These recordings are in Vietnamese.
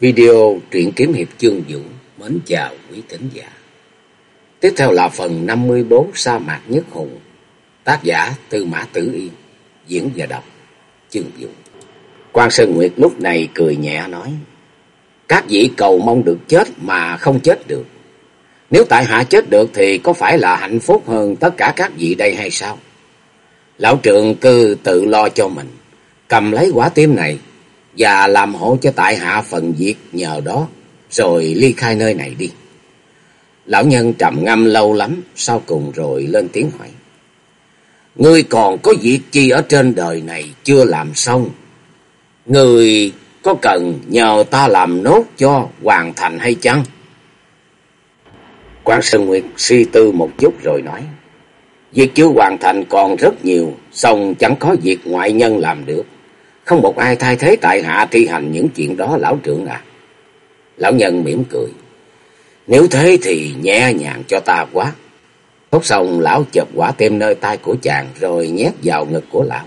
Video truyện kiếm hiệp chương vũ mến chào quý thính giả. Tiếp theo là phần 54 Sa mạc nhất hùng. Tác giả Tư Mã Tử Yên, diễn và đọc chương vũ. Quan Sơn Nguyệt lúc này cười nhẹ nói: "Các vị cầu mong được chết mà không chết được. Nếu tại hạ chết được thì có phải là hạnh phúc hơn tất cả các vị đây hay sao?" Lão trượng cư tự lo cho mình, cầm lấy quả tim này và làm hộ cho tại hạ phần việc nhờ đó, rồi ly khai nơi này đi. Lão nhân trầm ngâm lâu lắm, sau cùng rồi lên tiếng hỏi. Ngươi còn có việc chi ở trên đời này chưa làm xong? Ngươi có cần nhờ ta làm nốt cho hoàn thành hay chăng? Quan Sơn Nguyệt suy tư một chút rồi nói. Việc chưa hoàn thành còn rất nhiều, xong chẳng có việc ngoại nhân làm được. Không một ai thay thế tại hạ thi hành những chuyện đó, lão trưởng à. Lão nhân mỉm cười. Nếu thế thì nhẹ nhàng cho ta quá. Thốt xong, lão chụp quả tim nơi tay của chàng, rồi nhét vào ngực của lão.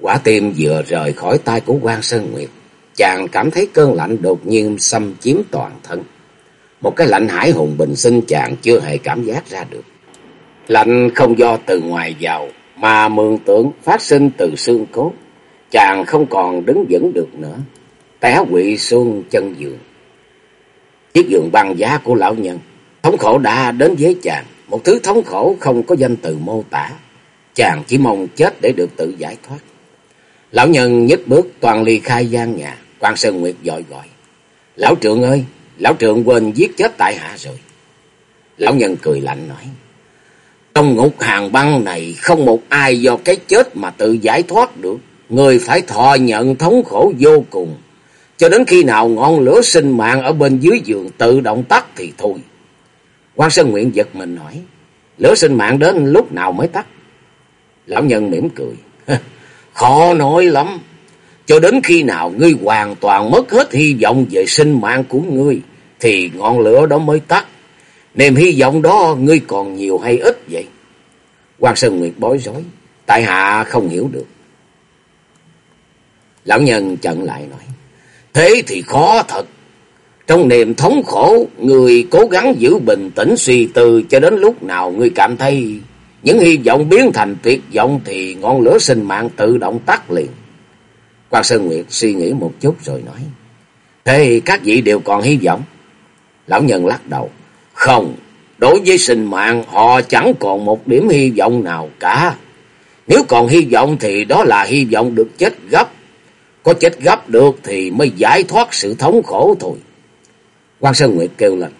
Quả tim vừa rời khỏi tay của quan Sơn Nguyệt. Chàng cảm thấy cơn lạnh đột nhiên xâm chiếm toàn thân. Một cái lạnh hải hùng bình sinh chàng chưa hề cảm giác ra được. Lạnh không do từ ngoài vào, mà mường tượng phát sinh từ xương cốt chàng không còn đứng vững được nữa, té quỵ xuống chân giường. Chiếc giường băng giá của lão nhân, thống khổ đã đến với chàng, một thứ thống khổ không có danh từ mô tả. Chàng chỉ mong chết để được tự giải thoát. Lão nhân nhất bước toàn ly khai gian nhà, quan Sơn Nguyệt dội gọi. Lão trượng ơi, lão trượng quên giết chết tại hạ rồi. Lão nhân cười lạnh nói. Trong ngục hàng băng này không một ai do cái chết mà tự giải thoát được người phải thọ nhận thống khổ vô cùng, cho đến khi nào ngọn lửa sinh mạng ở bên dưới giường tự động tắt thì thôi. Quan Sơn Nguyện giật mình hỏi, lửa sinh mạng đến lúc nào mới tắt? Lão nhân mỉm cười, khó nói lắm, cho đến khi nào ngươi hoàn toàn mất hết hy vọng về sinh mạng của ngươi, thì ngọn lửa đó mới tắt. Niềm hy vọng đó ngươi còn nhiều hay ít vậy? Quan Sơn Nguyệt bối rối, tại hạ không hiểu được. Lão nhân chận lại nói. Thế thì khó thật. Trong niềm thống khổ, người cố gắng giữ bình tĩnh suy tư cho đến lúc nào người cảm thấy những hy vọng biến thành tuyệt vọng thì ngọn lửa sinh mạng tự động tắt liền. Quan Sơn Nguyệt suy nghĩ một chút rồi nói. Thế các vị đều còn hy vọng? Lão nhân lắc đầu. Không, đối với sinh mạng họ chẳng còn một điểm hy vọng nào cả. Nếu còn hy vọng thì đó là hy vọng được chết gấp có chết gấp được thì mới giải thoát sự thống khổ thôi. quan Sơn Nguyệt kêu lên.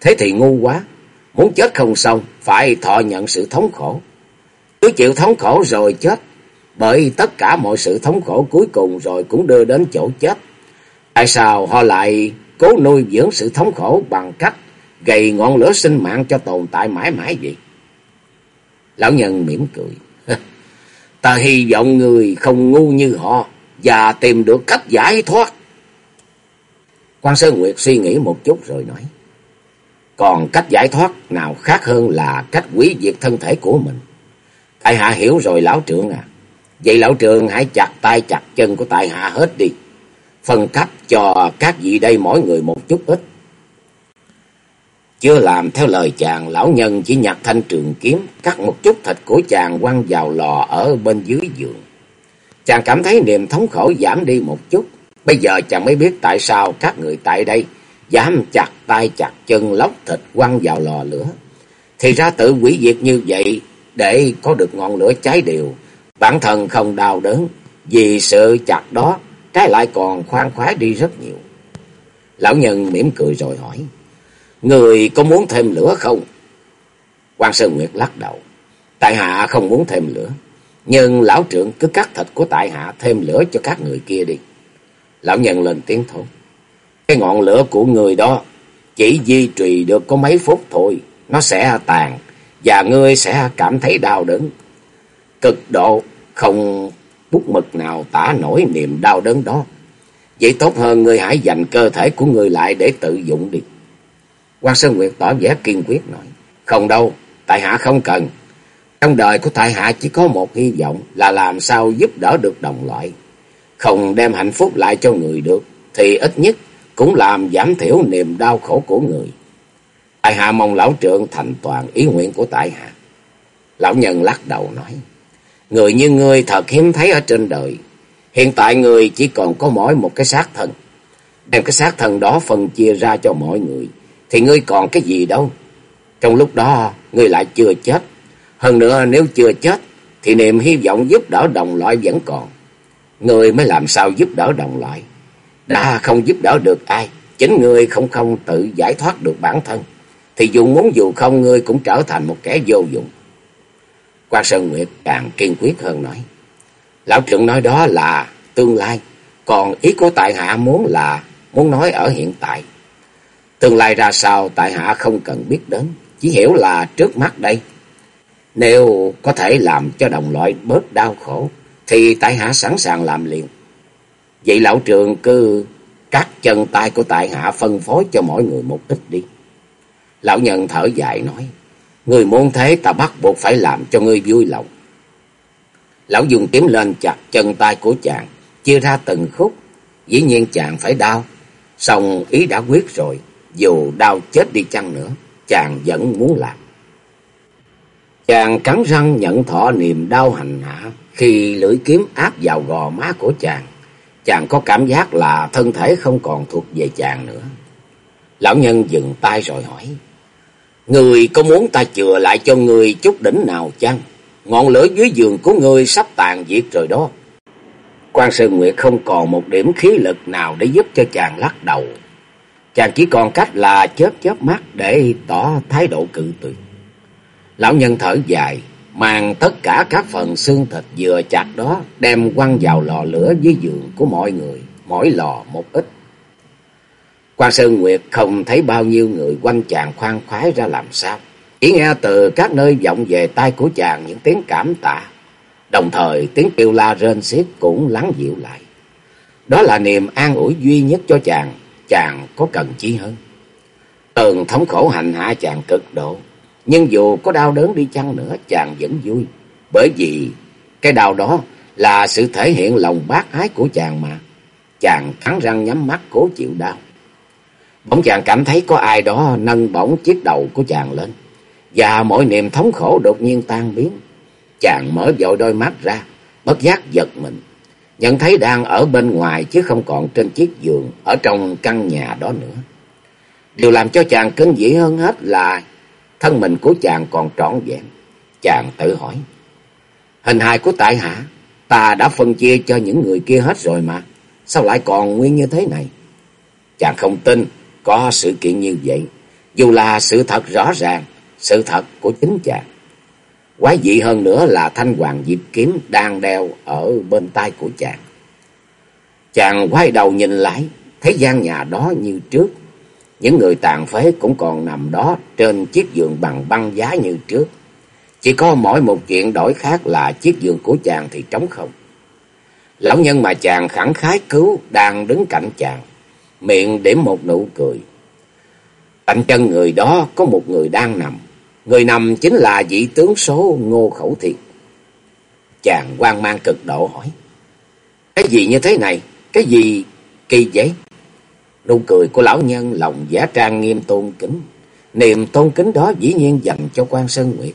Thế thì ngu quá. Muốn chết không xong. Phải thọ nhận sự thống khổ. Cứ chịu thống khổ rồi chết. Bởi tất cả mọi sự thống khổ cuối cùng rồi cũng đưa đến chỗ chết. Tại sao họ lại cố nuôi dưỡng sự thống khổ bằng cách gầy ngọn lửa sinh mạng cho tồn tại mãi mãi vậy? Lão nhân mỉm cười. Ta hy vọng người không ngu như họ và tìm được cách giải thoát. Quan Sơn Nguyệt suy nghĩ một chút rồi nói. Còn cách giải thoát nào khác hơn là cách quý diệt thân thể của mình. Tại hạ hiểu rồi lão trưởng à. Vậy lão trưởng hãy chặt tay chặt chân của tại hạ hết đi. Phân cấp cho các vị đây mỗi người một chút ít. Chưa làm theo lời chàng, lão nhân chỉ nhặt thanh trường kiếm, cắt một chút thịt của chàng quăng vào lò ở bên dưới giường. Chàng cảm thấy niềm thống khổ giảm đi một chút. Bây giờ chàng mới biết tại sao các người tại đây dám chặt tay chặt chân lóc thịt quăng vào lò lửa. Thì ra tự quỷ diệt như vậy để có được ngọn lửa cháy đều. Bản thân không đau đớn, vì sự chặt đó, trái lại còn khoan khoái đi rất nhiều. Lão nhân mỉm cười rồi hỏi. Người có muốn thêm lửa không? quan Sơn Nguyệt lắc đầu. Tại hạ không muốn thêm lửa. Nhưng lão trưởng cứ cắt thịt của tại hạ thêm lửa cho các người kia đi. Lão nhân lên tiếng thốt. Cái ngọn lửa của người đó chỉ duy trì được có mấy phút thôi. Nó sẽ tàn và ngươi sẽ cảm thấy đau đớn. Cực độ không bút mực nào tả nổi niềm đau đớn đó. Vậy tốt hơn ngươi hãy dành cơ thể của ngươi lại để tự dụng đi. Quan Sơn Nguyệt tỏ vẻ kiên quyết nói. Không đâu, tại hạ không cần. Trong đời của tại hạ chỉ có một hy vọng là làm sao giúp đỡ được đồng loại. Không đem hạnh phúc lại cho người được, thì ít nhất cũng làm giảm thiểu niềm đau khổ của người. Tại hạ mong lão trượng thành toàn ý nguyện của tại hạ. Lão nhân lắc đầu nói, người như ngươi thật hiếm thấy ở trên đời. Hiện tại người chỉ còn có mỗi một cái xác thân. Đem cái xác thân đó phân chia ra cho mọi người, thì ngươi còn cái gì đâu. Trong lúc đó, ngươi lại chưa chết. Hơn nữa nếu chưa chết, thì niềm hy vọng giúp đỡ đồng loại vẫn còn. Người mới làm sao giúp đỡ đồng loại. Đã không giúp đỡ được ai, chính người không không tự giải thoát được bản thân. Thì dù muốn dù không ngươi cũng trở thành một kẻ vô dụng. Quan Sơn Nguyệt càng kiên quyết hơn nói. Lão trưởng nói đó là tương lai. Còn ý của tại hạ muốn là muốn nói ở hiện tại. Tương lai ra sao tại hạ không cần biết đến. Chỉ hiểu là trước mắt đây. Nếu có thể làm cho đồng loại bớt đau khổ. Thì tại hạ sẵn sàng làm liền. Vậy lão trường cứ cắt chân tay của tại hạ phân phối cho mỗi người một ít đi. Lão nhân thở dài nói. Người muốn thế ta bắt buộc phải làm cho ngươi vui lòng. Lão dùng kiếm lên chặt chân tay của chàng, chia ra từng khúc. Dĩ nhiên chàng phải đau, xong ý đã quyết rồi, dù đau chết đi chăng nữa, chàng vẫn muốn làm. Chàng cắn răng nhận thọ niềm đau hành hạ khi lưỡi kiếm áp vào gò má của chàng. Chàng có cảm giác là thân thể không còn thuộc về chàng nữa. Lão nhân dừng tay rồi hỏi. Người có muốn ta chừa lại cho người chút đỉnh nào chăng? Ngọn lửa dưới giường của ngươi sắp tàn diệt rồi đó. Quan Sơn Nguyệt không còn một điểm khí lực nào để giúp cho chàng lắc đầu. Chàng chỉ còn cách là chớp chớp mắt để tỏ thái độ cự tuyệt. Lão nhân thở dài, mang tất cả các phần xương thịt vừa chặt đó đem quăng vào lò lửa dưới giường của mọi người, mỗi lò một ít. Quan Sơn Nguyệt không thấy bao nhiêu người quanh chàng khoan khoái ra làm sao. Chỉ nghe từ các nơi vọng về tai của chàng những tiếng cảm tạ. Đồng thời tiếng kêu la rên xiết cũng lắng dịu lại. Đó là niềm an ủi duy nhất cho chàng, chàng có cần chi hơn. Tường thống khổ hành hạ chàng cực độ. Nhưng dù có đau đớn đi chăng nữa chàng vẫn vui. Bởi vì cái đau đó là sự thể hiện lòng bác ái của chàng mà. Chàng cắn răng nhắm mắt cố chịu đau. Bỗng chàng cảm thấy có ai đó nâng bổng chiếc đầu của chàng lên. Và mọi niềm thống khổ đột nhiên tan biến. Chàng mở vội đôi mắt ra, bất giác giật mình. Nhận thấy đang ở bên ngoài chứ không còn trên chiếc giường ở trong căn nhà đó nữa. Điều làm cho chàng cân dĩ hơn hết là thân mình của chàng còn trọn vẹn. Chàng tự hỏi. Hình hài của tại hạ, ta đã phân chia cho những người kia hết rồi mà. Sao lại còn nguyên như thế này? Chàng không tin có sự kiện như vậy. Dù là sự thật rõ ràng, sự thật của chính chàng. Quái dị hơn nữa là thanh hoàng diệp kiếm đang đeo ở bên tay của chàng. Chàng quay đầu nhìn lại, thấy gian nhà đó như trước. Những người tàn phế cũng còn nằm đó trên chiếc giường bằng băng giá như trước. Chỉ có mỗi một chuyện đổi khác là chiếc giường của chàng thì trống không. Lão nhân mà chàng khẳng khái cứu đang đứng cạnh chàng, miệng điểm một nụ cười. Cạnh chân người đó có một người đang nằm. Người nằm chính là vị tướng số Ngô Khẩu Thiệt. Chàng quan mang cực độ hỏi. Cái gì như thế này? Cái gì kỳ vậy? Nụ cười của lão nhân lòng giả trang nghiêm tôn kính. Niềm tôn kính đó dĩ nhiên dành cho quan Sơn Nguyệt.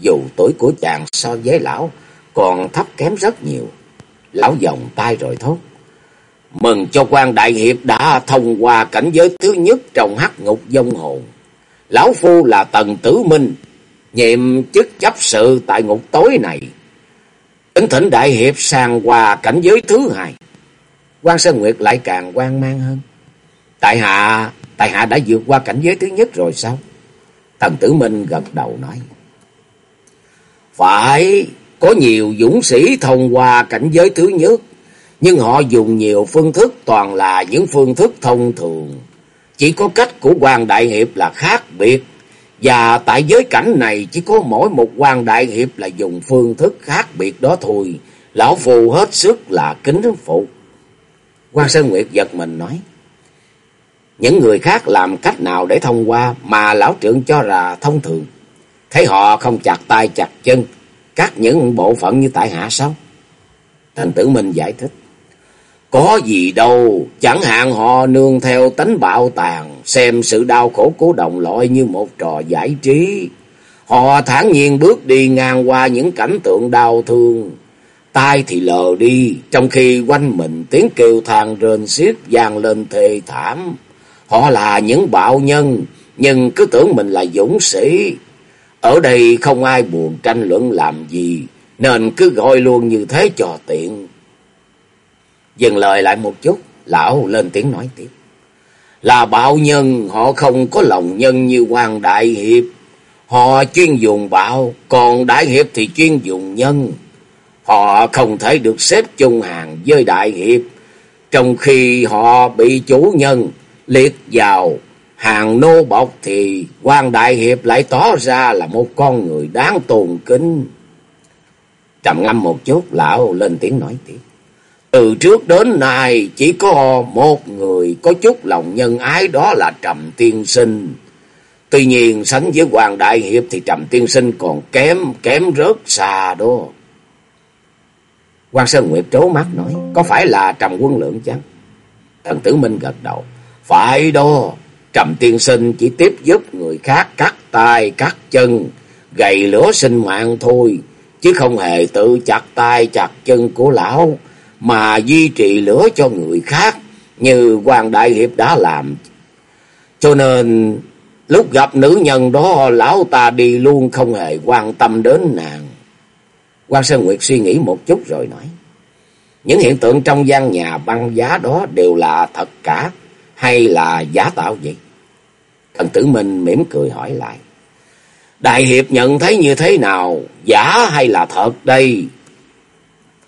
Dù tuổi của chàng so với lão còn thấp kém rất nhiều. Lão vòng tay rồi thốt. Mừng cho quan đại hiệp đã thông qua cảnh giới thứ nhất trong hắc ngục dông hồn. Lão Phu là Tần Tử Minh, nhiệm chức chấp sự tại ngục tối này. Tính thỉnh đại hiệp sang qua cảnh giới thứ hai. quan Sơn Nguyệt lại càng quan mang hơn. Tại hạ, tại hạ đã vượt qua cảnh giới thứ nhất rồi sao? Tần Tử Minh gật đầu nói. Phải, có nhiều dũng sĩ thông qua cảnh giới thứ nhất, nhưng họ dùng nhiều phương thức toàn là những phương thức thông thường. Chỉ có cách của quan đại hiệp là khác biệt. Và tại giới cảnh này chỉ có mỗi một quan đại hiệp là dùng phương thức khác biệt đó thôi. Lão phù hết sức là kính phụ. quan Sơn Nguyệt giật mình nói. Những người khác làm cách nào để thông qua mà lão trưởng cho là thông thường. Thấy họ không chặt tay chặt chân, cắt những bộ phận như tại hạ sao? Thành tử Minh giải thích. Có gì đâu, chẳng hạn họ nương theo tánh bạo tàn, xem sự đau khổ của đồng loại như một trò giải trí. Họ thản nhiên bước đi ngang qua những cảnh tượng đau thương, tai thì lờ đi, trong khi quanh mình tiếng kêu than rên xiết vang lên thê thảm. Họ là những bạo nhân, nhưng cứ tưởng mình là dũng sĩ. Ở đây không ai buồn tranh luận làm gì, nên cứ gọi luôn như thế cho tiện. Dừng lời lại một chút, lão lên tiếng nói tiếp. Là bạo nhân, họ không có lòng nhân như quan đại hiệp. Họ chuyên dùng bạo, còn đại hiệp thì chuyên dùng nhân. Họ không thể được xếp chung hàng với đại hiệp, trong khi họ bị chủ nhân liệt vào hàng nô bọc thì quan đại hiệp lại tỏ ra là một con người đáng tôn kính. Trầm ngâm một chút, lão lên tiếng nói tiếp. Từ trước đến nay chỉ có một người có chút lòng nhân ái đó là Trầm Tiên Sinh. Tuy nhiên sánh với Hoàng Đại Hiệp thì Trầm Tiên Sinh còn kém, kém rớt xa đó. Quan Sơn Nguyệt trố mắt nói, có phải là Trầm Quân Lượng chăng? Thần Tử Minh gật đầu, phải đó, Trầm Tiên Sinh chỉ tiếp giúp người khác cắt tay, cắt chân, gầy lửa sinh mạng thôi, chứ không hề tự chặt tay, chặt chân của lão, mà duy trì lửa cho người khác, như Hoàng Đại Hiệp đã làm. Cho nên, lúc gặp nữ nhân đó, lão ta đi luôn không hề quan tâm đến nàng. Quan Sơn Nguyệt suy nghĩ một chút rồi nói. Những hiện tượng trong gian nhà băng giá đó đều là thật cả hay là giả tạo vậy? Thần tử Minh mỉm cười hỏi lại. Đại hiệp nhận thấy như thế nào? Giả hay là thật đây?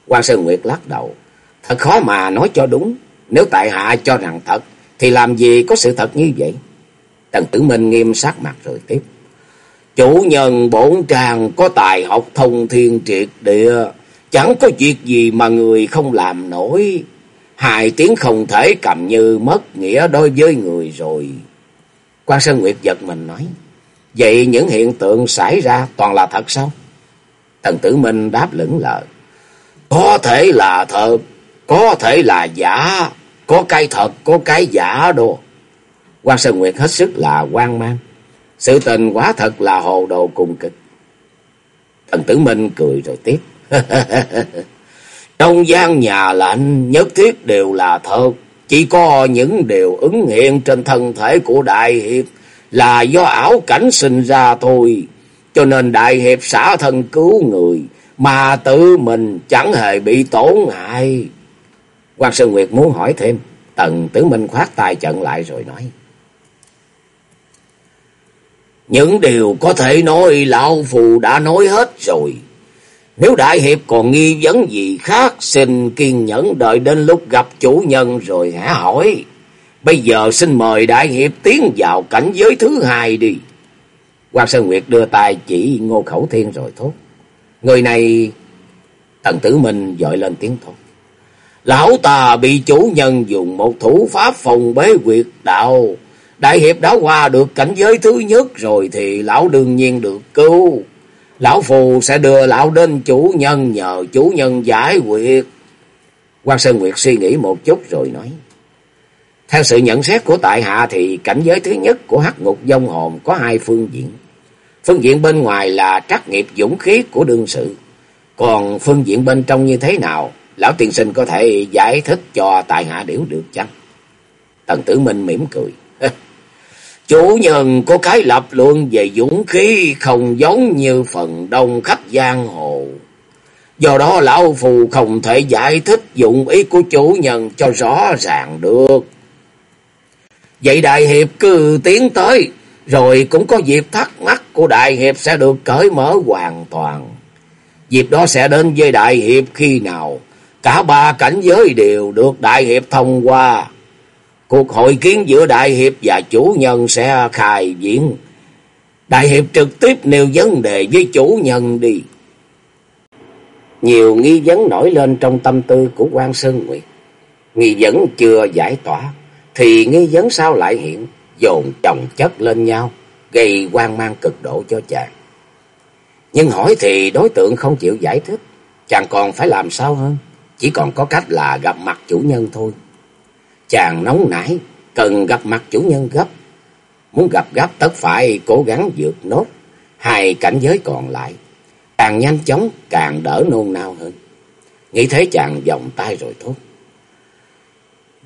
Quan Sơn Nguyệt lắc đầu. Thật khó mà nói cho đúng. Nếu tại hạ cho rằng thật, thì làm gì có sự thật như vậy? Tần tử Minh nghiêm sắc mặt rồi tiếp. Chủ nhân bổn tràng có tài học thông thiên triệt địa, chẳng có việc gì mà người không làm nổi. Hai tiếng không thể cầm như mất nghĩa đối với người rồi. Quan Sơn Nguyệt giật mình nói, vậy những hiện tượng xảy ra toàn là thật sao? Tần Tử Minh đáp lững lờ, có thể là thật, có thể là giả, có cái thật, có cái giả đồ. Quan Sơn Nguyệt hết sức là quan mang. Sự tình quá thật là hồ đồ cùng cực. Thần tử Minh cười rồi tiếp. Trong gian nhà lạnh nhất thiết đều là thật. Chỉ có những điều ứng hiện trên thân thể của Đại Hiệp là do ảo cảnh sinh ra thôi. Cho nên Đại Hiệp xả thân cứu người, mà tự mình chẳng hề bị tổn hại. Quan Sơn Nguyệt muốn hỏi thêm. Tần Tử Minh khoát tay chận lại rồi nói. Những điều có thể nói, lão phù đã nói hết rồi. Nếu đại hiệp còn nghi vấn gì khác, xin kiên nhẫn đợi đến lúc gặp chủ nhân rồi hả hỏi. Bây giờ xin mời đại hiệp tiến vào cảnh giới thứ hai đi. Quan Sơn Nguyệt đưa tay chỉ ngô khẩu thiên rồi thốt. Người này, tần tử mình dội lên tiếng thốt. Lão ta bị chủ nhân dùng một thủ pháp phòng bế quyệt đạo Đại hiệp đã qua được cảnh giới thứ nhất rồi thì lão đương nhiên được cứu. Lão phù sẽ đưa lão đến chủ nhân nhờ chủ nhân giải quyết. Quan Sơn Nguyệt suy nghĩ một chút rồi nói. Theo sự nhận xét của tại hạ thì cảnh giới thứ nhất của hắc ngục dông hồn có hai phương diện. Phương diện bên ngoài là trắc nghiệp dũng khí của đương sự. Còn phương diện bên trong như thế nào, lão tiên sinh có thể giải thích cho tại hạ điểu được chăng? Tần tử minh mỉm cười. Chủ nhân có cái lập luận về dũng khí không giống như phần đông khách giang hồ. Do đó lão phù không thể giải thích dụng ý của chủ nhân cho rõ ràng được. Vậy đại hiệp cứ tiến tới, rồi cũng có dịp thắc mắc của đại hiệp sẽ được cởi mở hoàn toàn. Dịp đó sẽ đến với đại hiệp khi nào cả ba cảnh giới đều được đại hiệp thông qua. Cuộc hội kiến giữa Đại Hiệp và chủ nhân sẽ khai diễn. Đại Hiệp trực tiếp nêu vấn đề với chủ nhân đi. Nhiều nghi vấn nổi lên trong tâm tư của quan Sơn Nguyệt. Nghi vấn chưa giải tỏa, thì nghi vấn sao lại hiện, dồn chồng chất lên nhau, gây quan mang cực độ cho chàng. Nhưng hỏi thì đối tượng không chịu giải thích, chàng còn phải làm sao hơn. chỉ còn có cách là gặp mặt chủ nhân thôi. Chàng nóng nảy, cần gặp mặt chủ nhân gấp. Muốn gặp gấp tất phải cố gắng vượt nốt hai cảnh giới còn lại. Càng nhanh chóng càng đỡ nôn nao hơn. Nghĩ thế chàng vòng tay rồi thốt.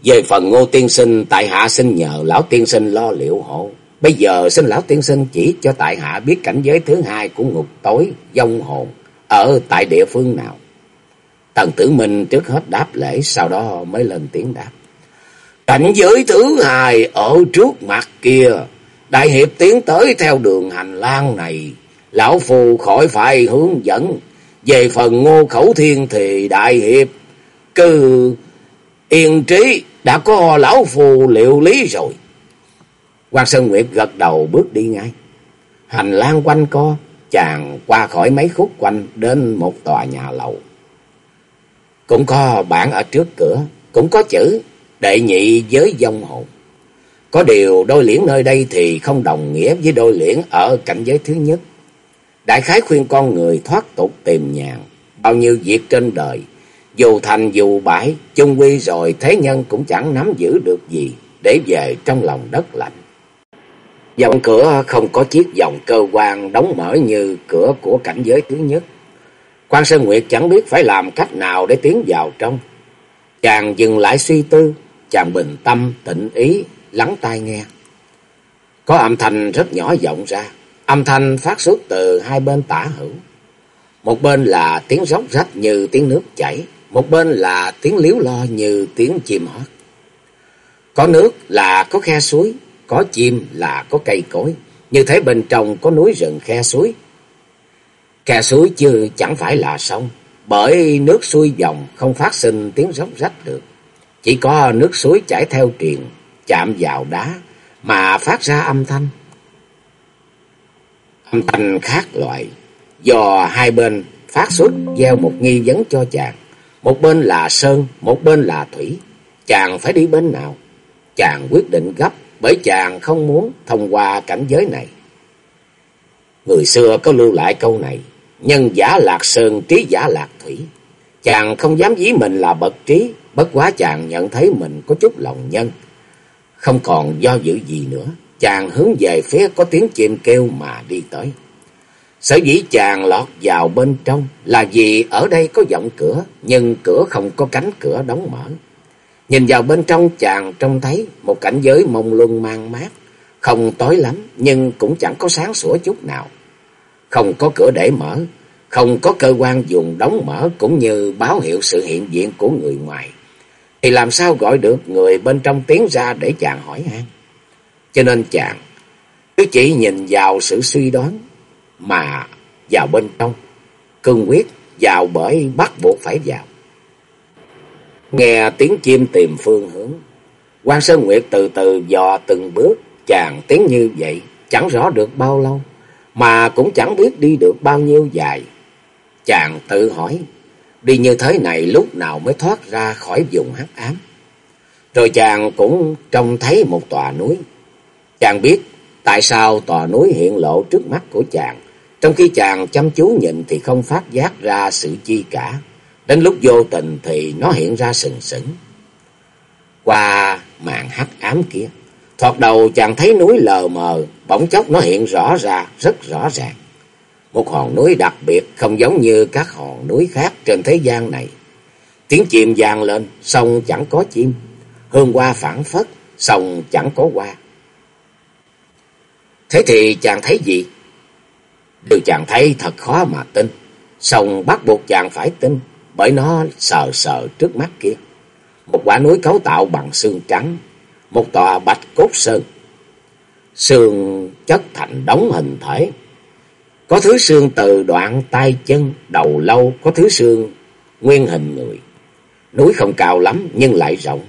Về phần ngô tiên sinh, tại hạ xin nhờ lão tiên sinh lo liệu hộ. Bây giờ xin lão tiên sinh chỉ cho tại hạ biết cảnh giới thứ hai của ngục tối, dông hồn, ở tại địa phương nào. Tần tử minh trước hết đáp lễ, sau đó mới lên tiếng đáp. Cảnh giới thứ hai ở trước mặt kia, đại hiệp tiến tới theo đường hành lang này, lão phù khỏi phải hướng dẫn. Về phần ngô khẩu thiên thì đại hiệp, cứ yên trí đã có lão phù liệu lý rồi. Quan Sơn Nguyệt gật đầu bước đi ngay. Hành lang quanh co, chàng qua khỏi mấy khúc quanh đến một tòa nhà lầu. Cũng có bảng ở trước cửa, cũng có chữ đệ nhị giới dông hồn. Có điều đôi liễn nơi đây thì không đồng nghĩa với đôi liễn ở cảnh giới thứ nhất. Đại khái khuyên con người thoát tục tìm nhàn, bao nhiêu việc trên đời, dù thành dù bãi, chung quy rồi thế nhân cũng chẳng nắm giữ được gì để về trong lòng đất lạnh. Dòng cửa không có chiếc dòng cơ quan đóng mở như cửa của cảnh giới thứ nhất. Quan Sơn Nguyệt chẳng biết phải làm cách nào để tiến vào trong. Chàng dừng lại suy tư, chàng bình tâm, tịnh ý, lắng tai nghe. Có âm thanh rất nhỏ vọng ra, âm thanh phát xuất từ hai bên tả hữu. Một bên là tiếng róc rách như tiếng nước chảy, một bên là tiếng liếu lo như tiếng chim hót. Có nước là có khe suối, có chim là có cây cối, như thế bên trong có núi rừng khe suối. Khe suối chứ chẳng phải là sông, bởi nước xuôi dòng không phát sinh tiếng róc rách được. Chỉ có nước suối chảy theo triền, chạm vào đá mà phát ra âm thanh. Âm thanh khác loại, do hai bên phát xuất gieo một nghi vấn cho chàng. Một bên là sơn, một bên là thủy. Chàng phải đi bên nào? Chàng quyết định gấp bởi chàng không muốn thông qua cảnh giới này. Người xưa có lưu lại câu này, nhân giả lạc sơn, trí giả lạc thủy. Chàng không dám dí mình là bậc trí, bất quá chàng nhận thấy mình có chút lòng nhân. Không còn do dự gì nữa, chàng hướng về phía có tiếng chim kêu mà đi tới. Sở dĩ chàng lọt vào bên trong là vì ở đây có giọng cửa, nhưng cửa không có cánh cửa đóng mở. Nhìn vào bên trong chàng trông thấy một cảnh giới mông luân mang mát, không tối lắm nhưng cũng chẳng có sáng sủa chút nào. Không có cửa để mở, không có cơ quan dùng đóng mở cũng như báo hiệu sự hiện diện của người ngoài. Thì làm sao gọi được người bên trong tiến ra để chàng hỏi han. Cho nên chàng cứ chỉ nhìn vào sự suy đoán mà vào bên trong, cương quyết vào bởi bắt buộc phải vào. Nghe tiếng chim tìm phương hướng, quan Sơn Nguyệt từ từ dò từng bước, chàng tiến như vậy, chẳng rõ được bao lâu, mà cũng chẳng biết đi được bao nhiêu dài. Chàng tự hỏi, đi như thế này lúc nào mới thoát ra khỏi vùng hắc ám. Rồi chàng cũng trông thấy một tòa núi. Chàng biết tại sao tòa núi hiện lộ trước mắt của chàng, trong khi chàng chăm chú nhìn thì không phát giác ra sự chi cả. Đến lúc vô tình thì nó hiện ra sừng sững. Qua màn hắc ám kia, thoạt đầu chàng thấy núi lờ mờ, bỗng chốc nó hiện rõ ra, rất rõ ràng. Một hòn núi đặc biệt không giống như các hòn núi khác trên thế gian này. Tiếng chim vang lên, sông chẳng có chim. Hương hoa phản phất, sông chẳng có hoa. Thế thì chàng thấy gì? Điều chàng thấy thật khó mà tin. Sông bắt buộc chàng phải tin, bởi nó sờ sờ trước mắt kia. Một quả núi cấu tạo bằng xương trắng, một tòa bạch cốt sơn. Xương chất thành đống hình thể. Có thứ xương từ đoạn tay chân, đầu lâu, có thứ xương nguyên hình người. Núi không cao lắm nhưng lại rộng.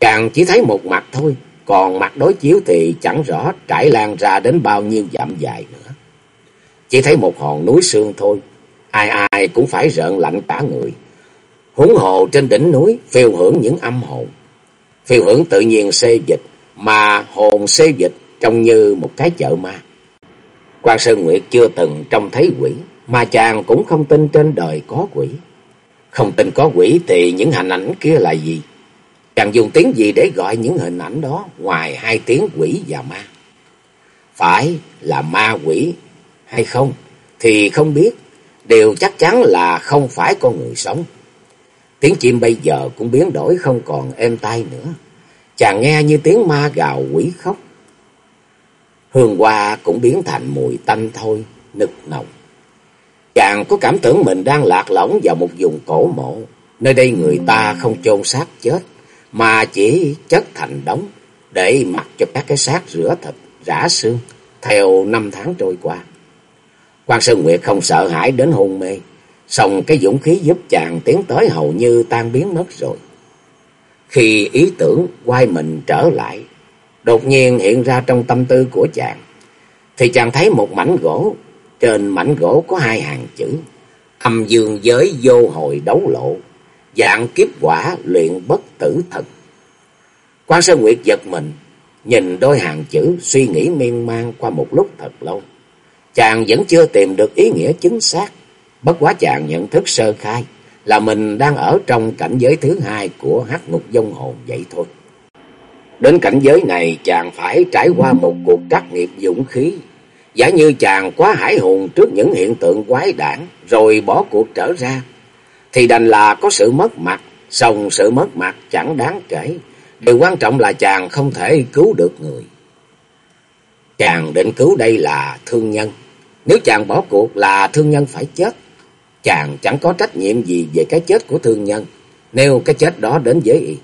Chàng chỉ thấy một mặt thôi, còn mặt đối chiếu thì chẳng rõ trải lan ra đến bao nhiêu dặm dài nữa. Chỉ thấy một hòn núi xương thôi, ai ai cũng phải rợn lạnh cả người. Hủng hồ trên đỉnh núi phiêu hưởng những âm hồn. Phiêu hưởng tự nhiên xê dịch, mà hồn xê dịch trông như một cái chợ ma. Quan Sơn Nguyệt chưa từng trông thấy quỷ, mà chàng cũng không tin trên đời có quỷ. Không tin có quỷ thì những hình ảnh kia là gì? Chàng dùng tiếng gì để gọi những hình ảnh đó ngoài hai tiếng quỷ và ma? Phải là ma quỷ hay không thì không biết. Điều chắc chắn là không phải con người sống. Tiếng chim bây giờ cũng biến đổi không còn êm tai nữa. Chàng nghe như tiếng ma gào quỷ khóc. Hương hoa cũng biến thành mùi tanh thôi, nực nồng. Chàng có cảm tưởng mình đang lạc lõng vào một vùng cổ mộ. Nơi đây người ta không chôn xác chết, mà chỉ chất thành đống để mặc cho các cái xác rửa thịt, rã xương theo năm tháng trôi qua. Quan Sơn Nguyệt không sợ hãi đến hôn mê, song cái dũng khí giúp chàng tiến tới hầu như tan biến mất rồi. Khi ý tưởng quay mình trở lại, đột nhiên hiện ra trong tâm tư của chàng, thì chàng thấy một mảnh gỗ, trên mảnh gỗ có hai hàng chữ, âm dương giới vô hồi đấu lộ, dạng kiếp quả luyện bất tử thật. Quan Sơn Nguyệt giật mình, nhìn đôi hàng chữ suy nghĩ miên man qua một lúc thật lâu. Chàng vẫn chưa tìm được ý nghĩa chính xác, bất quá chàng nhận thức sơ khai là mình đang ở trong cảnh giới thứ hai của hắc ngục dung hồn vậy thôi. Đến cảnh giới này chàng phải trải qua một cuộc trắc nghiệp dũng khí. Giả như chàng quá hải hùng trước những hiện tượng quái đản rồi bỏ cuộc trở ra, thì đành là có sự mất mặt, song sự mất mặt chẳng đáng kể. Điều quan trọng là chàng không thể cứu được người. Chàng định cứu đây là thương nhân. Nếu chàng bỏ cuộc là thương nhân phải chết. Chàng chẳng có trách nhiệm gì về cái chết của thương nhân, nếu cái chết đó đến với y.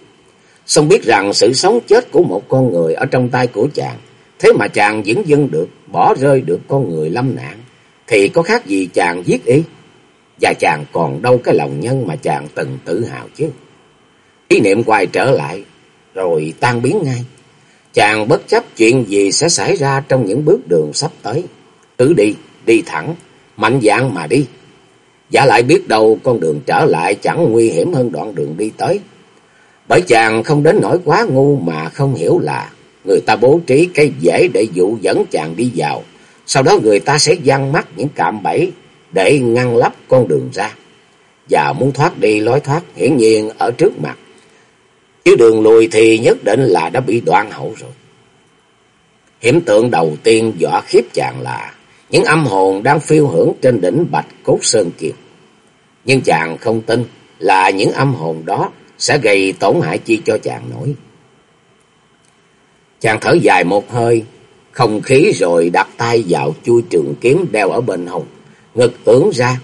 Xong biết rằng sự sống chết của một con người ở trong tay của chàng, thế mà chàng vẫn dưng được, bỏ rơi được con người lâm nạn, thì có khác gì chàng giết y. Và chàng còn đâu cái lòng nhân mà chàng từng tự hào chứ. Ý niệm quay trở lại, rồi tan biến ngay. Chàng bất chấp chuyện gì sẽ xảy ra trong những bước đường sắp tới. Cứ đi, đi thẳng, mạnh dạn mà đi. Giả lại biết đâu con đường trở lại chẳng nguy hiểm hơn đoạn đường đi tới. Bởi chàng không đến nỗi quá ngu mà không hiểu là người ta bố trí cái dễ để dụ dẫn chàng đi vào. Sau đó người ta sẽ giăng mắt những cạm bẫy để ngăn lấp con đường ra. Và muốn thoát đi lối thoát hiển nhiên ở trước mặt. Chứ đường lùi thì nhất định là đã bị đoạn hậu rồi. Hiểm tượng đầu tiên dọa khiếp chàng là những âm hồn đang phiêu hưởng trên đỉnh Bạch Cốt Sơn Kiệt. Nhưng chàng không tin là những âm hồn đó sẽ gây tổn hại chi cho chàng nổi. Chàng thở dài một hơi, không khí rồi đặt tay vào chui trường kiếm đeo ở bên hông, ngực ưỡn ra,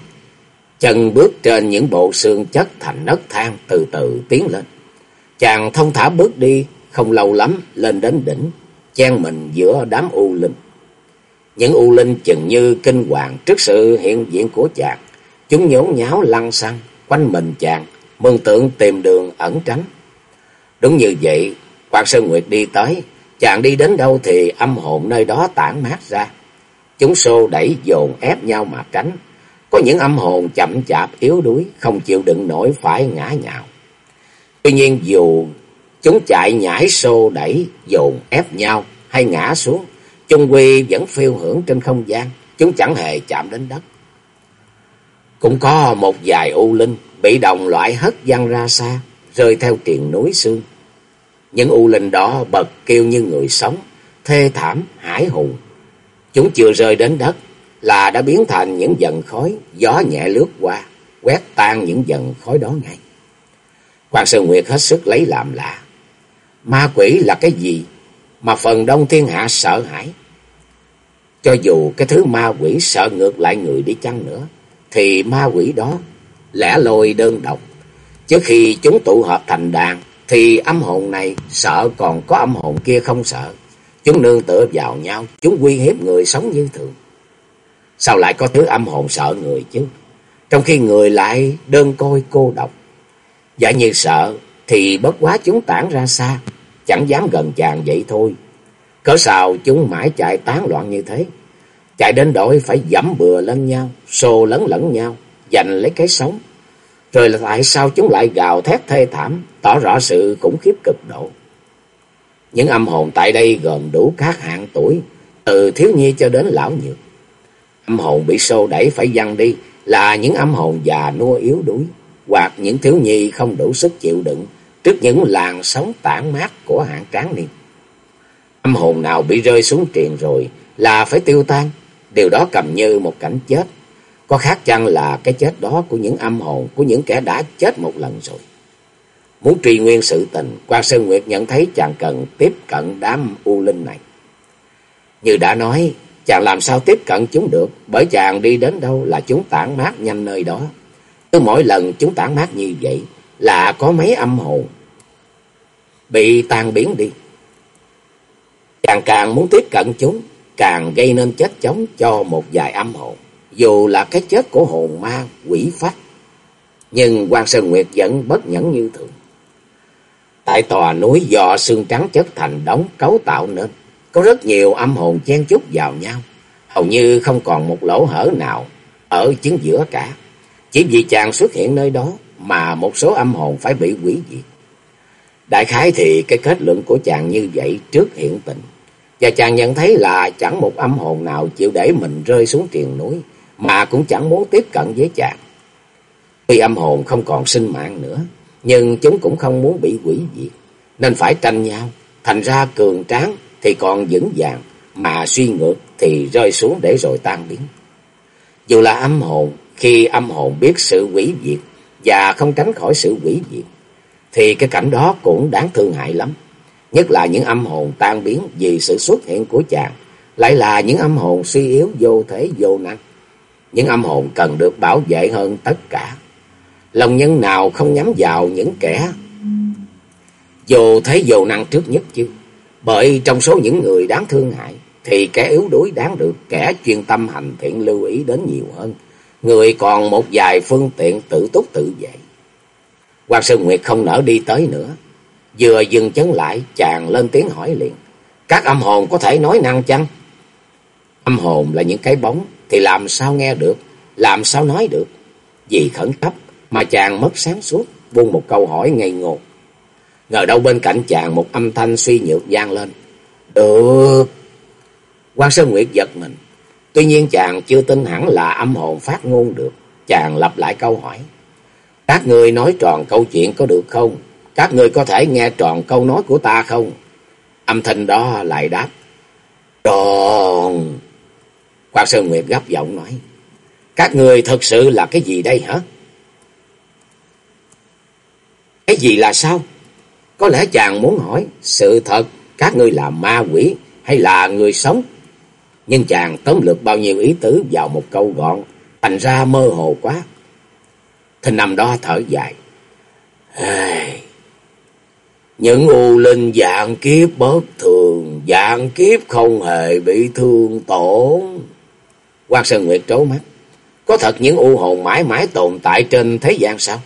chân bước trên những bộ xương chất thành nấc thang từ từ tiến lên. Chàng thông thả bước đi, không lâu lắm lên đến đỉnh, chen mình giữa đám u linh. Những u linh chừng như kinh hoàng trước sự hiện diện của chàng. Chúng nhốn nháo lăn xăng quanh mình chàng, mừng tượng tìm đường ẩn tránh. Đúng như vậy, Quan Sơn Nguyệt đi tới, chàng đi đến đâu thì âm hồn nơi đó tản mát ra. Chúng xô đẩy dồn ép nhau mà tránh. Có những âm hồn chậm chạp yếu đuối, không chịu đựng nổi phải ngã nhào. Tuy nhiên dù chúng chạy nhảy xô đẩy dồn ép nhau hay ngã xuống, chung quy vẫn phiêu hưởng trên không gian, chúng chẳng hề chạm đến đất. Cũng có một vài u linh bị đồng loại hất văng ra xa, rơi theo triền núi xương. Những u linh đó bật kêu như người sống, thê thảm, hải hùng. Chúng chưa rơi đến đất là đã biến thành những dần khói, gió nhẹ lướt qua, quét tan những dần khói đó ngay. Quan Sơn Nguyệt hết sức lấy làm lạ. Ma quỷ là cái gì mà phần đông thiên hạ sợ hãi? Cho dù cái thứ ma quỷ sợ ngược lại người đi chăng nữa, thì ma quỷ đó lẻ loi đơn độc. Trước khi chúng tụ hợp thành đàn, thì âm hồn này sợ còn có âm hồn kia không sợ. Chúng nương tựa vào nhau, chúng uy hiếp người sống như thường. Sao lại có thứ âm hồn sợ người chứ? Trong khi người lại đơn côi cô độc. Giả như sợ, thì bất quá chúng tản ra xa, chẳng dám gần chàng vậy thôi. Cớ sao chúng mãi chạy tán loạn như thế? Chạy đến đội phải dẫm bừa lên nhau, xô lấn lẫn nhau, giành lấy cái sống. Rồi là tại sao chúng lại gào thét thê thảm, tỏ rõ sự khủng khiếp cực độ. Những âm hồn tại đây gồm đủ các hạng tuổi, từ thiếu nhi cho đến lão nhược. Âm hồn bị xô đẩy phải văng đi là những âm hồn già nua yếu đuối, hoặc những thiếu nhi không đủ sức chịu đựng trước những làn sóng tản mát của hạng tráng niên. Âm hồn nào bị rơi xuống triền rồi là phải tiêu tan, điều đó cầm như một cảnh chết. Có khác chăng là cái chết đó của những âm hồn của những kẻ đã chết một lần rồi. Muốn truy nguyên sự tình, quan Sơn Nguyệt nhận thấy chàng cần tiếp cận đám u linh này. Như đã nói, chàng làm sao tiếp cận chúng được, bởi chàng đi đến đâu là chúng tản mát nhanh nơi đó. Cứ mỗi lần chúng tản mát như vậy là có mấy âm hồn bị tan biến đi. Chàng càng muốn tiếp cận chúng, càng gây nên chết chóng cho một vài âm hồn, dù là cái chết của hồn ma, quỷ phách. Nhưng quan Sơn Nguyệt vẫn bất nhẫn như thường. Tại tòa núi do xương trắng chất thành đóng cấu tạo nên, có rất nhiều âm hồn chen chúc vào nhau, hầu như không còn một lỗ hở nào ở chính giữa cả. Chỉ vì chàng xuất hiện nơi đó mà một số âm hồn phải bị quỷ diệt. Đại khái thì cái kết luận của chàng như vậy trước hiện tình. Và chàng nhận thấy là chẳng một âm hồn nào chịu để mình rơi xuống triền núi, mà cũng chẳng muốn tiếp cận với chàng. Tuy âm hồn không còn sinh mạng nữa, nhưng chúng cũng không muốn bị quỷ diệt, nên phải tranh nhau. Thành ra cường tráng thì còn vững vàng, mà suy ngược thì rơi xuống để rồi tan biến. Dù là âm hồn, khi âm hồn biết sự quỷ diệt và không tránh khỏi sự quỷ diệt, thì cái cảnh đó cũng đáng thương hại lắm. Nhất là những âm hồn tan biến vì sự xuất hiện của chàng, lại là những âm hồn suy yếu vô thể vô năng. Những âm hồn cần được bảo vệ hơn tất cả. Lòng nhân nào không nhắm vào những kẻ dù thế vô năng trước nhất chứ. Bởi trong số những người đáng thương hại, thì kẻ yếu đuối đáng được kẻ chuyên tâm hành thiện lưu ý đến nhiều hơn. Người còn một vài phương tiện tự túc tự vệ. Hoàng Sơn Nguyệt không nỡ đi tới nữa. Vừa dừng chấn lại, chàng lên tiếng hỏi liền. Các âm hồn có thể nói năng chăng? Âm hồn là những cái bóng, thì làm sao nghe được, làm sao nói được. Vì khẩn cấp mà chàng mất sáng suốt, buông một câu hỏi ngây ngô. Ngờ đâu bên cạnh chàng một âm thanh suy nhược vang lên. Được. Quan Sơn Nguyệt giật mình. Tuy nhiên chàng chưa tin hẳn là âm hồn phát ngôn được. Chàng lặp lại câu hỏi. Các người nói tròn câu chuyện có được không? Các người có thể nghe tròn câu nói của ta không? Âm thanh đó lại đáp. Tròn. Quang Sơn Nguyệt gấp giọng nói. Các người thật sự là cái gì đây hả? Cái gì là sao? Có lẽ chàng muốn hỏi sự thật các ngươi là ma quỷ hay là người sống? Nhưng chàng tóm lược bao nhiêu ý tứ vào một câu gọn, thành ra mơ hồ quá. thình nằm đó thở dài. Hey, những u linh dạng kiếp bất thường, dạng kiếp không hề bị thương tổn. Quan Sơn Nguyệt trố mắt. Có thật những u hồn mãi mãi tồn tại trên thế gian sao?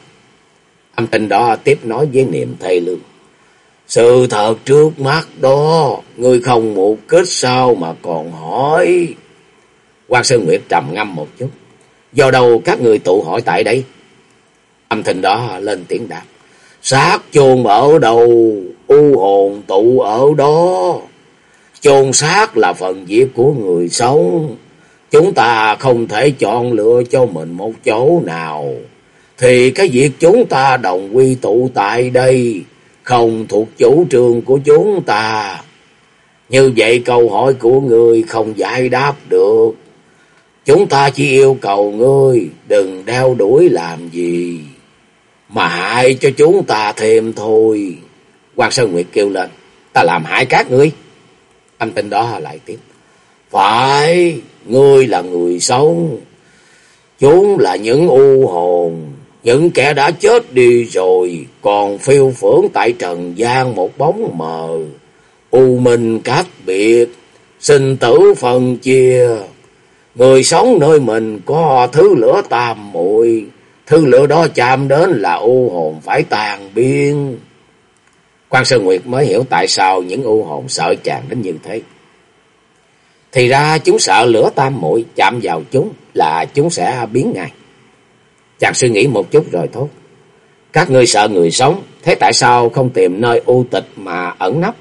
Âm tình đó tiếp nói với niềm thê lương. Sự thật trước mắt đó, ngươi không mục kết sao mà còn hỏi. Quan Sơn Nguyệt trầm ngâm một chút. Do đâu các người tụ hỏi tại đây? Âm thanh đó lên tiếng đáp. Xác chôn ở đâu, u hồn tụ ở đó. Chôn xác là phần diệt của người sống. Chúng ta không thể chọn lựa cho mình một chỗ nào. Thì cái việc chúng ta đồng quy tụ tại đây không thuộc chủ trương của chúng ta. Như vậy câu hỏi của người không giải đáp được. Chúng ta chỉ yêu cầu ngươi đừng đeo đuổi làm gì, mà hại cho chúng ta thêm thôi. Quan Sơn Nguyệt kêu lên, ta làm hại các ngươi. Âm tinh đó lại tiếp, phải, ngươi là người sống, chúng là những u hồn, những kẻ đã chết đi rồi, còn phiêu phưởng tại trần gian một bóng mờ. U minh cách biệt, sinh tử phần chia. Người sống nơi mình có thứ lửa tam muội thứ lửa đó chạm đến là u hồn phải tàn biên. Quan Sơn Nguyệt mới hiểu tại sao những u hồn sợ chàng đến như thế. Thì ra chúng sợ lửa tam muội chạm vào chúng là chúng sẽ biến ngay. Chàng suy nghĩ một chút rồi thốt. Các ngươi sợ người sống, thế tại sao không tìm nơi u tịch mà ẩn nấp?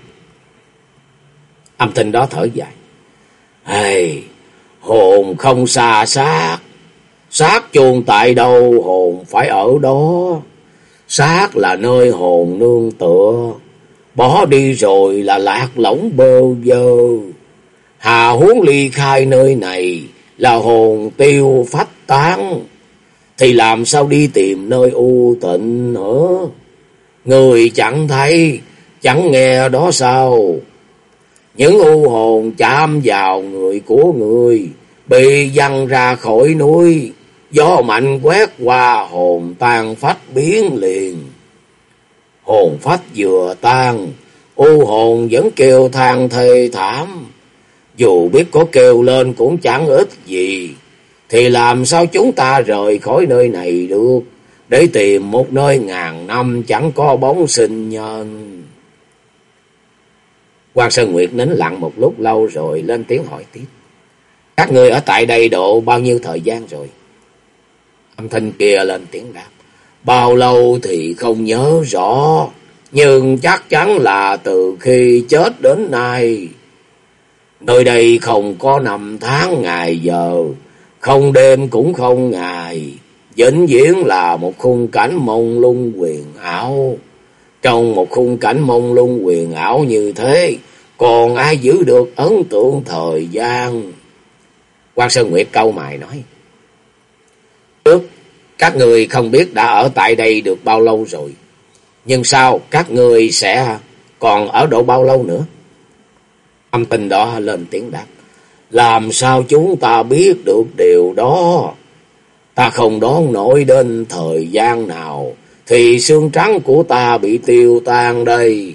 Âm thanh đó thở dài. Hey, hồn không xa xác, Xác chôn tại đâu hồn phải ở đó. Xác là nơi hồn nương tựa. Bỏ đi rồi là lạc lõng bơ vơ. Hà huống ly khai nơi này là hồn tiêu phách tán. Thì làm sao đi tìm nơi u tịnh nữa. Người chẳng thấy, chẳng nghe đó sao. Những u hồn chạm vào người của người, bị văng ra khỏi núi, gió mạnh quét qua hồn tan phách biến liền. Hồn phách vừa tan, u hồn vẫn kêu than thê thảm. Dù biết có kêu lên cũng chẳng ích gì, thì làm sao chúng ta rời khỏi nơi này được, để tìm một nơi ngàn năm chẳng có bóng sinh nhân. Quan Sơn Nguyệt nín lặng một lúc lâu rồi lên tiếng hỏi tiếp. Các người ở tại đây độ bao nhiêu thời gian rồi? Âm thanh kia lên tiếng đáp. Bao lâu thì không nhớ rõ. Nhưng chắc chắn là từ khi chết đến nay. Nơi đây không có năm tháng ngày giờ. Không đêm cũng không ngày. Vĩnh viễn là một khung cảnh mông lung quyền ảo. Trong một khung cảnh mông lung quyền ảo như thế, còn ai giữ được ấn tượng thời gian? quan Sơn Nguyệt câu mài nói. Trước, các người không biết đã ở tại đây được bao lâu rồi. Nhưng sao các người sẽ còn ở độ bao lâu nữa? Âm tình đó lên tiếng đáp. Làm sao chúng ta biết được điều đó? Ta không đoán nổi đến thời gian nào thì xương trắng của ta bị tiêu tan đây.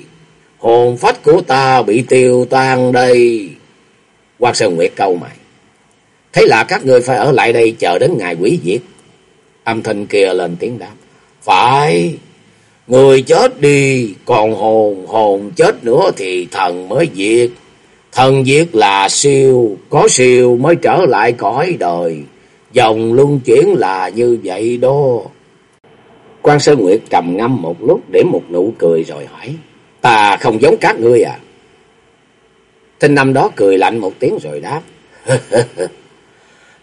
Hồn phách của ta bị tiêu tan đây. Quang Sơn Nguyệt câu mày. Thế là các người phải ở lại đây chờ đến ngày quỷ diệt. Âm thanh kia lên tiếng đáp. Phải, người chết đi, còn hồn, hồn chết nữa thì thần mới diệt. Thần diệt là siêu, có siêu mới trở lại cõi đời. Dòng luân chuyển là như vậy đó. Quan Sơn Nguyệt trầm ngâm một lúc để một nụ cười rồi hỏi. Ta không giống các ngươi à? Thinh năm đó cười lạnh một tiếng rồi đáp.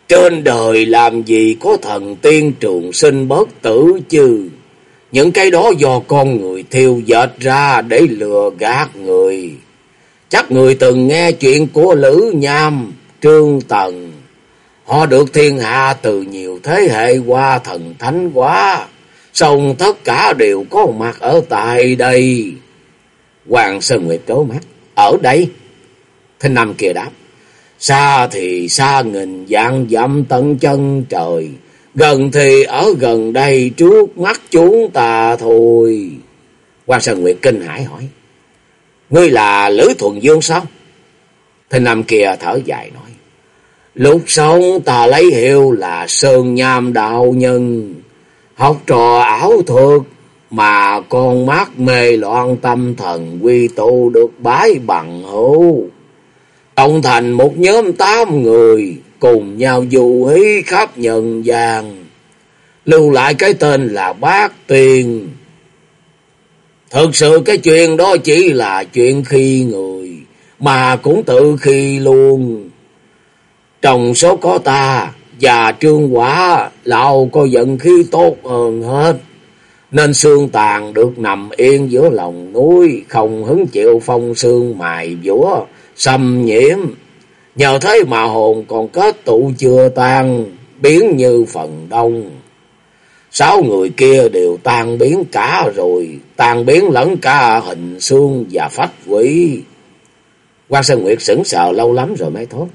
Trên đời làm gì có thần tiên trường sinh bất tử chứ? Những cái đó do con người thiêu dệt ra để lừa gạt người. Chắc người từng nghe chuyện của Lữ Nham, Trương Tần. Họ được thiên hạ từ nhiều thế hệ qua thần thánh quá. Xong tất cả đều có mặt ở tại đây. Hoàng Sơn Nguyệt trố mắt. Ở đây. thế Nam kia đáp. Xa thì xa nghìn dạng dặm tận chân trời. Gần thì ở gần đây trước mắt chúng ta thôi. Hoàng Sơn Nguyệt kinh hải hỏi. Ngươi là Lữ Thuần Dương sao? Thinh Nam kia thở dài nói. Lúc sống ta lấy hiệu là Sơn Nham Đạo Nhân. Học trò ảo thuật mà con mắt mê loạn tâm thần quy tụ được bái bằng hữu. tổng thành một nhóm tám người cùng nhau du hí khắp nhân gian. Lưu lại cái tên là Bác Tiền. Thực sự cái chuyện đó chỉ là chuyện khi người, mà cũng tự khi luôn. Trong số có ta và trương quả, lão có giận khí tốt hơn hết. Nên xương tàn được nằm yên giữa lòng núi, không hứng chịu phong xương mài vũa, xâm nhiễm. Nhờ thế mà hồn còn kết tụ chưa tan, biến như phần đông. Sáu người kia đều tan biến cả rồi, tan biến lẫn cả hình xương và phách quỷ. Quan Sơn Nguyệt sững sờ lâu lắm rồi mới thốt.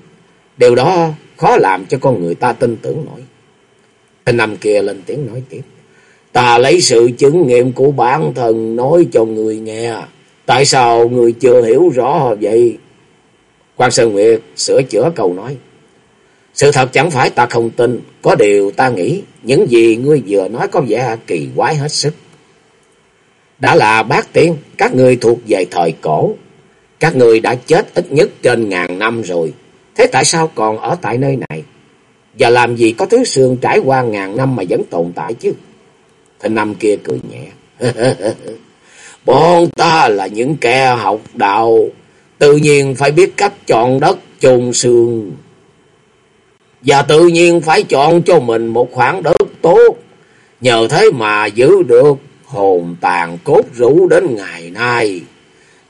Điều đó khó làm cho con người ta tin tưởng nổi. Thanh năm kia lên tiếng nói tiếp. Ta lấy sự chứng nghiệm của bản thân nói cho người nghe. Tại sao người chưa hiểu rõ vậy? Quan Sơn Nguyệt sửa chữa câu nói. Sự thật chẳng phải ta không tin, có điều ta nghĩ những gì ngươi vừa nói có vẻ kỳ quái hết sức. Đã là bác tiên, các ngươi thuộc về thời cổ. Các ngươi đã chết ít nhất trên ngàn năm rồi. Thế tại sao còn ở tại nơi này? Và làm gì có thứ xương trải qua ngàn năm mà vẫn tồn tại chứ? Thịnh năm kia cười nhẹ. Bọn ta là những kẻ học đạo, tự nhiên phải biết cách chọn đất chôn xương. Và tự nhiên phải chọn cho mình một khoảng đất tốt. Nhờ thế mà giữ được hồn tàn cốt rũ đến ngày nay.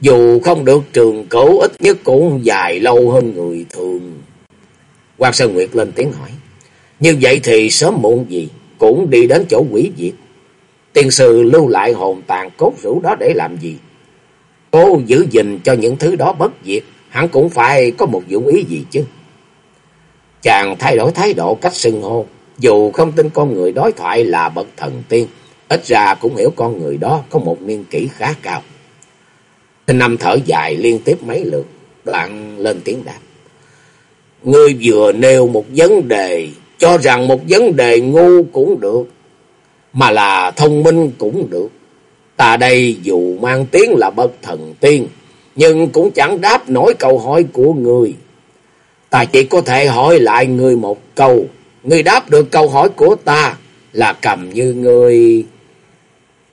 Dù không được trường cửu ít nhất cũng dài lâu hơn người thường. Quan Sơn Nguyệt lên tiếng hỏi. Như vậy thì sớm muộn gì cũng đi đến chỗ quỷ diệt. Tiên sư lưu lại hồn tàn cốt rũ đó để làm gì? Cô giữ gìn cho những thứ đó bất diệt, hẳn cũng phải có một dụng ý gì chứ. Chàng thay đổi thái độ cách xưng hô, dù không tin con người đối thoại là bậc thần tiên, ít ra cũng hiểu con người đó có một niên kỷ khá cao. Thinh năm thở dài liên tiếp mấy lượt, đoạn lên tiếng đáp. Ngươi vừa nêu một vấn đề, cho rằng một vấn đề ngu cũng được, mà là thông minh cũng được. Ta đây dù mang tiếng là bậc thần tiên, nhưng cũng chẳng đáp nổi câu hỏi của người. Ta chỉ có thể hỏi lại người một câu. Người đáp được câu hỏi của ta là cầm như người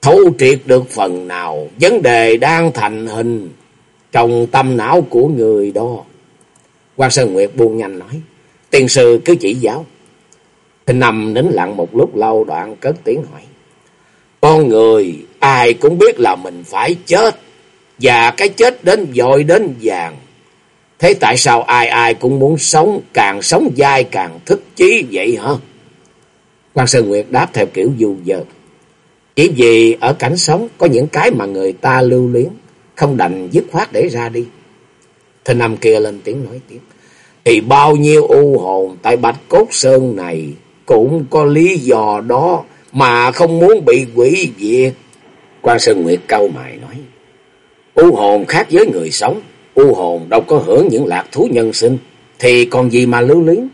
thấu triệt được phần nào vấn đề đang thành hình trong tâm não của người đó. Quan Sơn Nguyệt buông nhanh nói. Tiên sư cứ chỉ giáo. Thinh nằm nín lặng một lúc lâu, đoạn cất tiếng hỏi. Con người ai cũng biết là mình phải chết. Và cái chết đến dội đến vàng. Thế tại sao ai ai cũng muốn sống, càng sống dai càng thức chí vậy hả? Quan Sơn Nguyệt đáp theo kiểu du dơ. Chỉ vì ở cảnh sống có những cái mà người ta lưu luyến, không đành dứt khoát để ra đi. Thinh năm kia lên tiếng nói tiếp. Thì bao nhiêu u hồn tại Bạch Cốt Sơn này cũng có lý do đó mà không muốn bị quỷ diệt. Quan Sơn Nguyệt câu mày nói. U hồn khác với người sống. U hồn đâu có hưởng những lạc thú nhân sinh. Thì còn gì mà lưu luyến.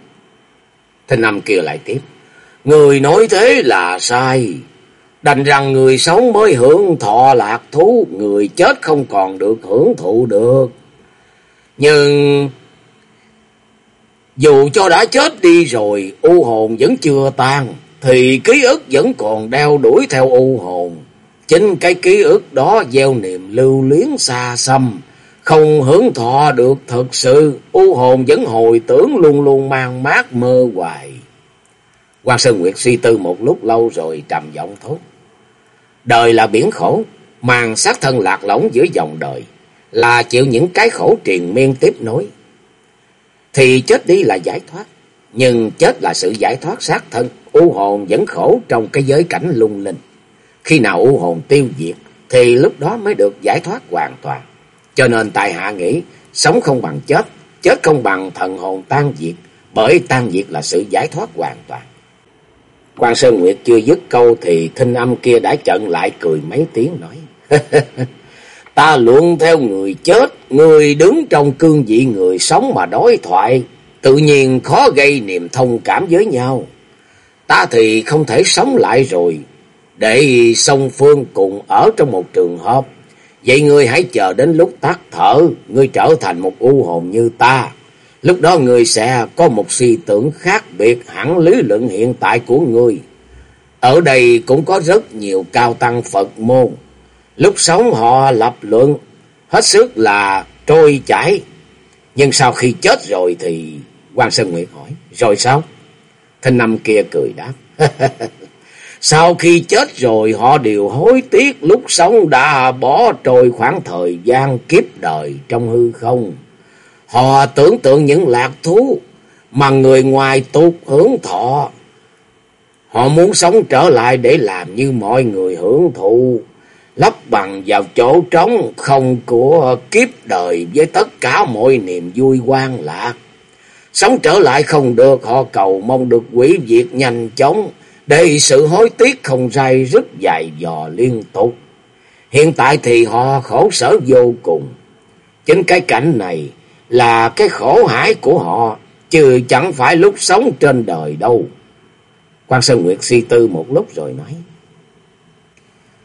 Thinh âm kia lại tiếp. Người nói thế là sai. Đành rằng người sống mới hưởng thọ lạc thú. Người chết không còn được hưởng thụ được. Nhưng dù cho đã chết đi rồi, u hồn vẫn chưa tan, thì ký ức vẫn còn đeo đuổi theo u hồn. Chính cái ký ức đó gieo niềm lưu luyến xa xăm, không hưởng thọ được thật sự, u hồn vẫn hồi tưởng luôn luôn mang mát mơ hoài. Quan Sơn Nguyệt suy tư một lúc lâu rồi trầm giọng thốt. Đời là biển khổ, mang sát thân lạc lõng giữa dòng đời, là chịu những cái khổ triền miên tiếp nối thì chết đi là giải thoát. Nhưng chết là sự giải thoát xác thân, u hồn vẫn khổ trong cái giới cảnh lung linh. Khi nào u hồn tiêu diệt, thì lúc đó mới được giải thoát hoàn toàn. Cho nên tại hạ nghĩ, sống không bằng chết, chết không bằng thần hồn tan diệt, bởi tan diệt là sự giải thoát hoàn toàn. Quan Sơn Nguyệt chưa dứt câu thì thinh âm kia đã trận lại cười mấy tiếng nói. Ta luận theo người chết, người đứng trong cương vị người sống mà đối thoại, tự nhiên khó gây niềm thông cảm với nhau. Ta thì không thể sống lại rồi, để song phương cùng ở trong một trường hợp. Vậy ngươi hãy chờ đến lúc tắt thở, ngươi trở thành một u hồn như ta. Lúc đó ngươi sẽ có một suy tưởng khác biệt hẳn lý luận hiện tại của ngươi. Ở đây cũng có rất nhiều cao tăng Phật môn Lúc sống họ lập luận hết sức là trôi chảy. Nhưng sau khi chết rồi thì... quan Sơn Nguyệt hỏi. Rồi sao? Thanh năm kia cười đáp. sau khi chết rồi họ đều hối tiếc lúc sống đã bỏ trôi khoảng thời gian kiếp đời trong hư không. Họ tưởng tượng những lạc thú mà người ngoài tục hưởng thọ. Họ muốn sống trở lại để làm như mọi người hưởng thụ lấp bằng vào chỗ trống không của kiếp đời với tất cả mọi niềm vui quan lạc. Sống trở lại không được, họ cầu mong được quỷ diệt nhanh chóng, để sự hối tiếc không rai rất dài dò liên tục. Hiện tại thì họ khổ sở vô cùng. Chính cái cảnh này là cái khổ hải của họ, chứ chẳng phải lúc sống trên đời đâu. Quan Sơn Nguyệt suy tư một lúc rồi nói.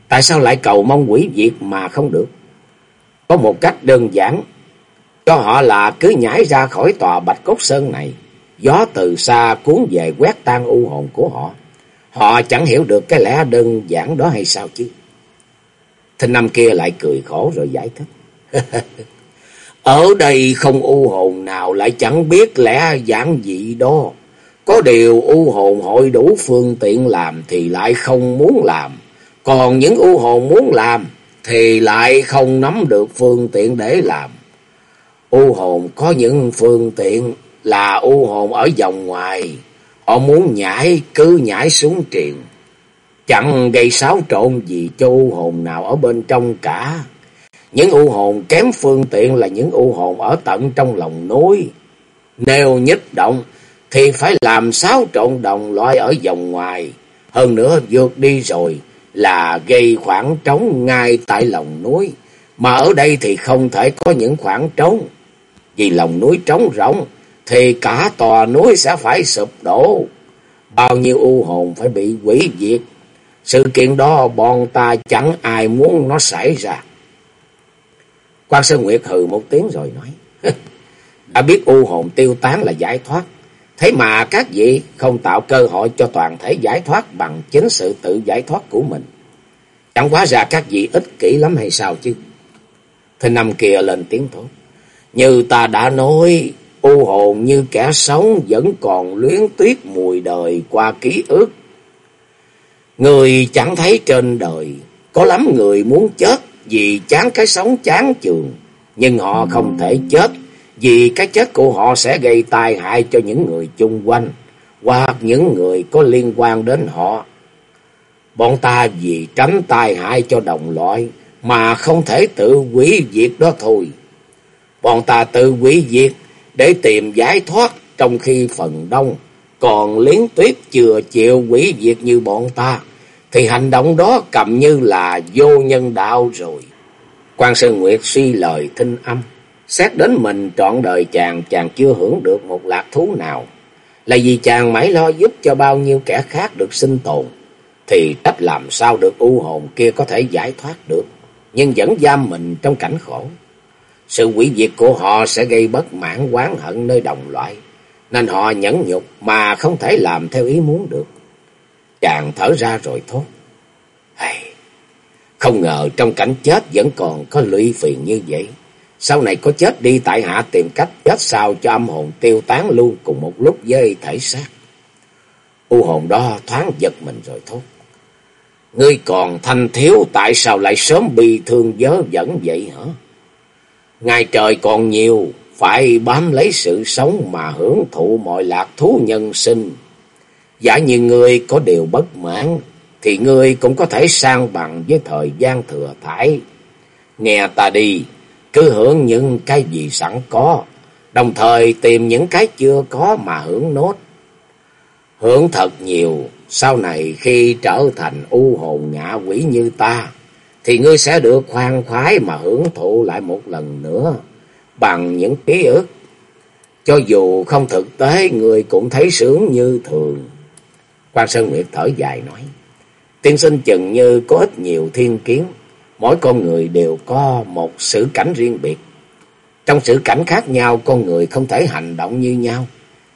Tại sao lại cầu mong quỷ diệt mà không được? Có một cách đơn giản. Cho họ là cứ nhảy ra khỏi tòa Bạch Cốt Sơn này. Gió từ xa cuốn về quét tan u hồn của họ. Họ chẳng hiểu được cái lẽ đơn giản đó hay sao chứ. Thinh năm kia lại cười khổ rồi giải thích. Ở đây không u hồn nào lại chẳng biết lẽ giản dị đó. Có điều u hồn hội đủ phương tiện làm thì lại không muốn làm. Còn những u hồn muốn làm thì lại không nắm được phương tiện để làm. U hồn có những phương tiện là u hồn ở vòng ngoài. Họ muốn nhảy, cứ nhảy xuống triền. Chẳng gây xáo trộn gì cho u hồn nào ở bên trong cả. Những u hồn kém phương tiện là những u hồn ở tận trong lòng núi. Nếu nhích động, thì phải làm xáo trộn đồng loại ở vòng ngoài. Hơn nữa, vượt đi rồi là gây khoảng trống ngay tại lòng núi. Mà ở đây thì không thể có những khoảng trống. Vì lòng núi trống rỗng thì cả tòa núi sẽ phải sụp đổ. Bao nhiêu u hồn phải bị quỷ diệt. Sự kiện đó bọn ta chẳng ai muốn nó xảy ra. Quan Sơn Nguyệt hừ một tiếng rồi nói. Đã biết u hồn tiêu tán là giải thoát. Thế mà các vị không tạo cơ hội cho toàn thể giải thoát bằng chính sự tự giải thoát của mình. Chẳng quá ra các vị ích kỷ lắm hay sao chứ. Thì năm kia lên tiếng thốt. Như ta đã nói, u hồn như kẻ sống vẫn còn luyến tiếc mùi đời qua ký ức. Người chẳng thấy trên đời, có lắm người muốn chết vì chán cái sống chán trường. Nhưng họ không thể chết vì cái chết của họ sẽ gây tai hại cho những người chung quanh hoặc những người có liên quan đến họ. Bọn ta vì tránh tai hại cho đồng loại mà không thể tự hủy diệt đó thôi. Bọn ta tự hủy diệt để tìm giải thoát trong khi phần đông còn liến tuyết chưa chịu quỷ diệt như bọn ta thì hành động đó cầm như là vô nhân đạo rồi. Quan Sơn Nguyệt suy lời thinh âm. Xét đến mình trọn đời chàng, chàng chưa hưởng được một lạc thú nào. Là vì chàng mãi lo giúp cho bao nhiêu kẻ khác được sinh tồn. Thì trách làm sao được u hồn kia có thể giải thoát được. Nhưng vẫn giam mình trong cảnh khổ. Sự quỷ diệt của họ sẽ gây bất mãn quán hận nơi đồng loại. Nên họ nhẫn nhục mà không thể làm theo ý muốn được. Chàng thở ra rồi thốt. Hey, không ngờ trong cảnh chết vẫn còn có lụy phiền như vậy. Sau này có chết đi tại hạ tìm cách chết sao cho âm hồn tiêu tán luôn cùng một lúc với thể xác. U hồn đó thoáng giật mình rồi thốt. Ngươi còn thanh thiếu tại sao lại sớm bị thương dớ dẫn vậy hả? Ngày trời còn nhiều, phải bám lấy sự sống mà hưởng thụ mọi lạc thú nhân sinh. Giả như ngươi có điều bất mãn, thì ngươi cũng có thể sang bằng với thời gian thừa thải. Nghe ta đi, cứ hưởng những cái gì sẵn có, đồng thời tìm những cái chưa có mà hưởng nốt. Hưởng thật nhiều, sau này khi trở thành u hồn ngạ quỷ như ta, thì ngươi sẽ được khoan khoái mà hưởng thụ lại một lần nữa, bằng những ký ức. Cho dù không thực tế, ngươi cũng thấy sướng như thường. Quan Sơn Nguyệt thở dài nói, tiên sinh chừng như có ít nhiều thiên kiến, mỗi con người đều có một sự cảnh riêng biệt. Trong sự cảnh khác nhau, con người không thể hành động như nhau,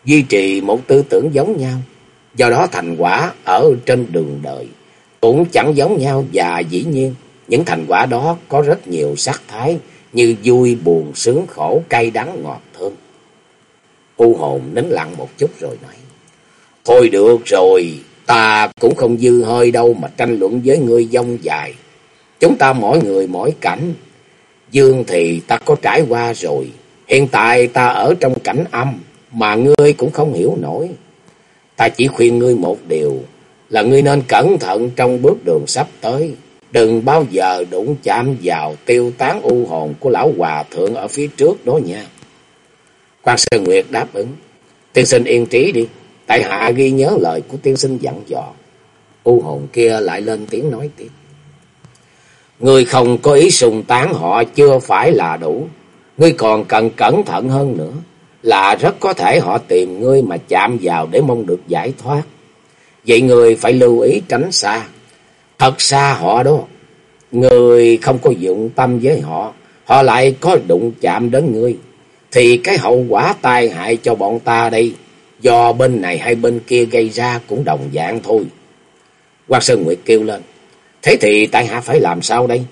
duy trì một tư tưởng giống nhau. Do đó thành quả ở trên đường đời cũng chẳng giống nhau và dĩ nhiên những thành quả đó có rất nhiều sắc thái như vui, buồn, sướng, khổ, cay, đắng, ngọt, thơm. U hồn nín lặng một chút rồi nói. Thôi được rồi, ta cũng không dư hơi đâu mà tranh luận với ngươi dông dài. Chúng ta mỗi người mỗi cảnh. Dương thì ta có trải qua rồi. Hiện tại ta ở trong cảnh âm mà ngươi cũng không hiểu nổi. Ta chỉ khuyên ngươi một điều là ngươi nên cẩn thận trong bước đường sắp tới. Đừng bao giờ đụng chạm vào tiêu tán u hồn của lão hòa thượng ở phía trước đó nha. Quan Sơn Nguyệt đáp ứng. Tiên sinh yên trí đi. Tại hạ ghi nhớ lời của tiên sinh dặn dò. U hồn kia lại lên tiếng nói tiếp. Ngươi không có ý sùng tán họ chưa phải là đủ. Ngươi còn cần cẩn thận hơn nữa. Là rất có thể họ tìm ngươi mà chạm vào để mong được giải thoát. Vậy người phải lưu ý tránh xa. Thật xa họ đó. Người không có dụng tâm với họ. Họ lại có đụng chạm đến ngươi. Thì cái hậu quả tai hại cho bọn ta đây. Do bên này hay bên kia gây ra cũng đồng dạng thôi. Quang Sơn Nguyệt kêu lên. Thế thì tại hạ phải làm sao đây?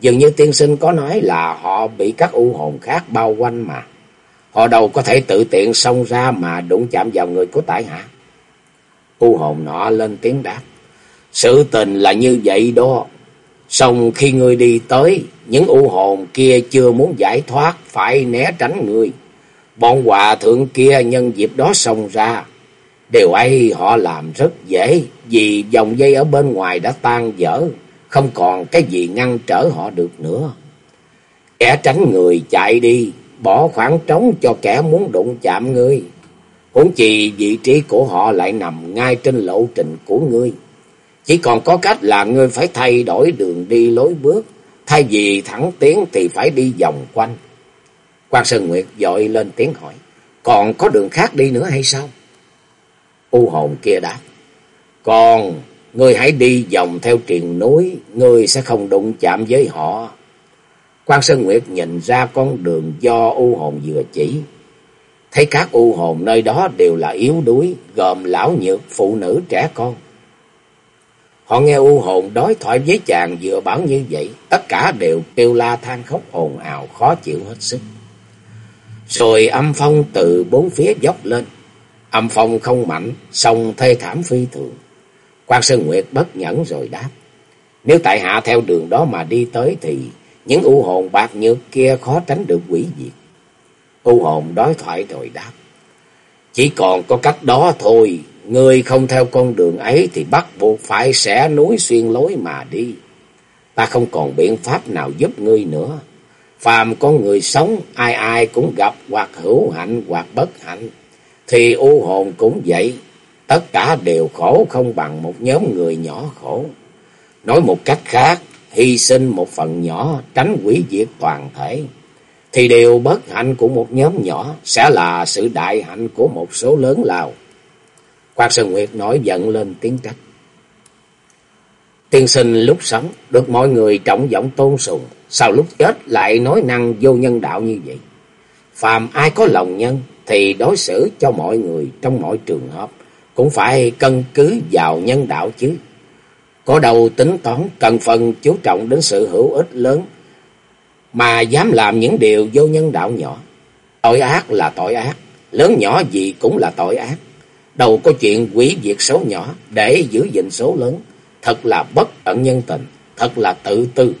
Dường như tiên sinh có nói là họ bị các u hồn khác bao quanh mà. Họ đâu có thể tự tiện xông ra mà đụng chạm vào người của tại hạ. U hồn nọ lên tiếng đáp. Sự tình là như vậy đó. Xong khi ngươi đi tới, những u hồn kia chưa muốn giải thoát, phải né tránh ngươi. Bọn hòa thượng kia nhân dịp đó xông ra. Điều ấy họ làm rất dễ, vì dòng dây ở bên ngoài đã tan dở, không còn cái gì ngăn trở họ được nữa. Kẻ tránh người chạy đi, bỏ khoảng trống cho kẻ muốn đụng chạm ngươi. Huống chi vị trí của họ lại nằm ngay trên lộ trình của ngươi. Chỉ còn có cách là ngươi phải thay đổi đường đi lối bước, thay vì thẳng tiến thì phải đi vòng quanh. Quan Sơn Nguyệt dội lên tiếng hỏi, còn có đường khác đi nữa hay sao? U hồn kia đáp, còn ngươi hãy đi vòng theo triền núi, ngươi sẽ không đụng chạm với họ. Quan Sơn Nguyệt nhìn ra con đường do u hồn vừa chỉ. Thấy các u hồn nơi đó đều là yếu đuối, gồm lão nhược, phụ nữ, trẻ con. Họ nghe u hồn đối thoại với chàng vừa bảo như vậy, tất cả đều kêu la than khóc ồn ào, khó chịu hết sức. Rồi âm phong từ bốn phía dốc lên. Âm phong không mạnh, song thê thảm phi thường. Quan Sơn Nguyệt bất nhẫn rồi đáp. Nếu tại hạ theo đường đó mà đi tới thì những u hồn bạc nhược kia khó tránh được quỷ diệt. U hồn đối thoại rồi đáp. Chỉ còn có cách đó thôi. Người không theo con đường ấy thì bắt buộc phải xẻ núi xuyên lối mà đi. Ta không còn biện pháp nào giúp ngươi nữa. Phàm con người sống, ai ai cũng gặp hoặc hữu hạnh hoặc bất hạnh. Thì u hồn cũng vậy. Tất cả đều khổ không bằng một nhóm người nhỏ khổ. Nói một cách khác, hy sinh một phần nhỏ, tránh quỷ diệt toàn thể. Thì điều bất hạnh của một nhóm nhỏ sẽ là sự đại hạnh của một số lớn lao. Quang Sơn Nguyệt nổi giận lên tiếng trách. Tiên sinh lúc sống được mọi người trọng vọng tôn sùng, sao lúc chết lại nói năng vô nhân đạo như vậy? Phàm ai có lòng nhân thì đối xử cho mọi người trong mọi trường hợp cũng phải cân cứ vào nhân đạo chứ. Có đầu tính toán cần phần chú trọng đến sự hữu ích lớn mà dám làm những điều vô nhân đạo nhỏ. Tội ác là tội ác, lớn nhỏ gì cũng là tội ác. Đâu có chuyện quỷ diệt số nhỏ để giữ gìn số lớn, thật là bất tận nhân tình, thật là tự tư.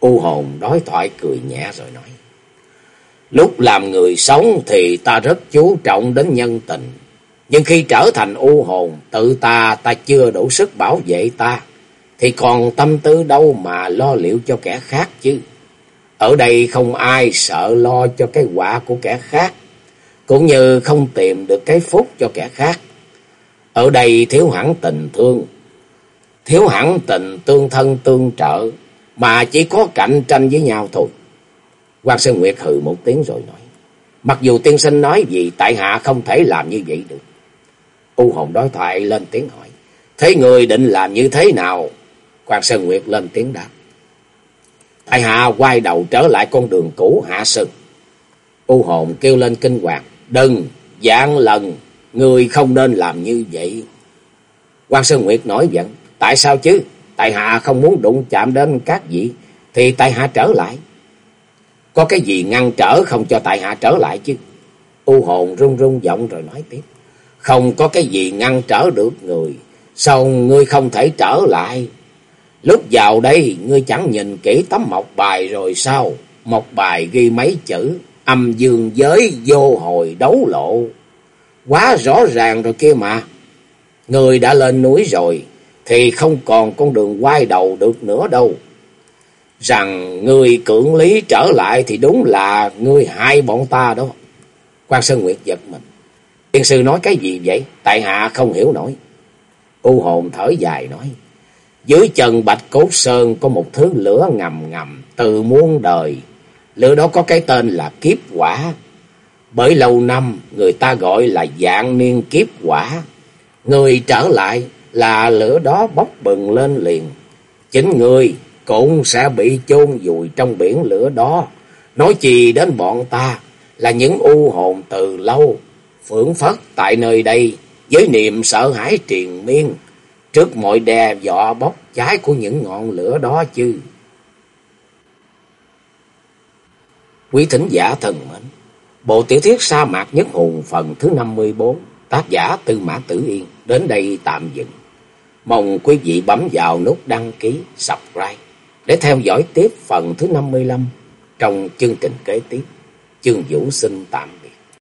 U hồn đối thoại cười nhẹ rồi nói. Lúc làm người sống thì ta rất chú trọng đến nhân tình. Nhưng khi trở thành u hồn, tự ta ta chưa đủ sức bảo vệ ta. Thì còn tâm tư đâu mà lo liệu cho kẻ khác chứ. Ở đây không ai sợ lo cho cái quả của kẻ khác. Cũng như không tìm được cái phúc cho kẻ khác. Ở đây thiếu hẳn tình thương. Thiếu hẳn tình tương thân tương trợ. Mà chỉ có cạnh tranh với nhau thôi. quan Sơn Nguyệt hừ một tiếng rồi nói. Mặc dù tiên sinh nói gì, tại hạ không thể làm như vậy được. U hồn đối thoại lên tiếng hỏi. Thế người định làm như thế nào? quan Sơn Nguyệt lên tiếng đáp. Tại hạ quay đầu trở lại con đường cũ, hạ sơn. U hồn kêu lên kinh hoàng. Đừng, dạng lần, người không nên làm như vậy. Quang Sơn Nguyệt nói giận. Tại sao chứ? Tại hạ không muốn đụng chạm đến các vị. Thì tại hạ trở lại. Có cái gì ngăn trở không cho tại hạ trở lại chứ? U hồn run run giọng rồi nói tiếp. Không có cái gì ngăn trở được người. Sao ngươi không thể trở lại? Lúc vào đây, ngươi chẳng nhìn kỹ tấm mộc bài rồi sao? Mộc bài ghi mấy chữ, âm dương giới vô hồi đấu lộ. Quá rõ ràng rồi kia mà. người đã lên núi rồi, thì không còn con đường quay đầu được nữa đâu. Rằng người cưỡng lý trở lại thì đúng là người hai bọn ta đó. Quan Sơn Nguyệt giật mình. Tiên sư nói cái gì vậy? Tại hạ không hiểu nổi. U hồn thở dài nói. Dưới chân Bạch Cốt Sơn có một thứ lửa ngầm ngầm từ muôn đời. Lửa đó có cái tên là kiếp quả. Bởi lâu năm người ta gọi là dạng niên kiếp quả. Người trở lại là lửa đó bốc bừng lên liền. Chính người cũng sẽ bị chôn vùi trong biển lửa đó. Nói chi đến bọn ta là những u hồn từ lâu, phưởng phất tại nơi đây với niềm sợ hãi triền miên trước mọi đe dọa bốc cháy của những ngọn lửa đó chứ. Quý thính giả thần mến, bộ tiểu thuyết sa mạc nhất hùng phần thứ 54, tác giả Tư Mã Tử Yên, đến đây tạm dừng. Mong quý vị bấm vào nút đăng ký, subscribe để theo dõi tiếp phần thứ 55 trong chương trình kế tiếp. Chương Vũ xin tạm.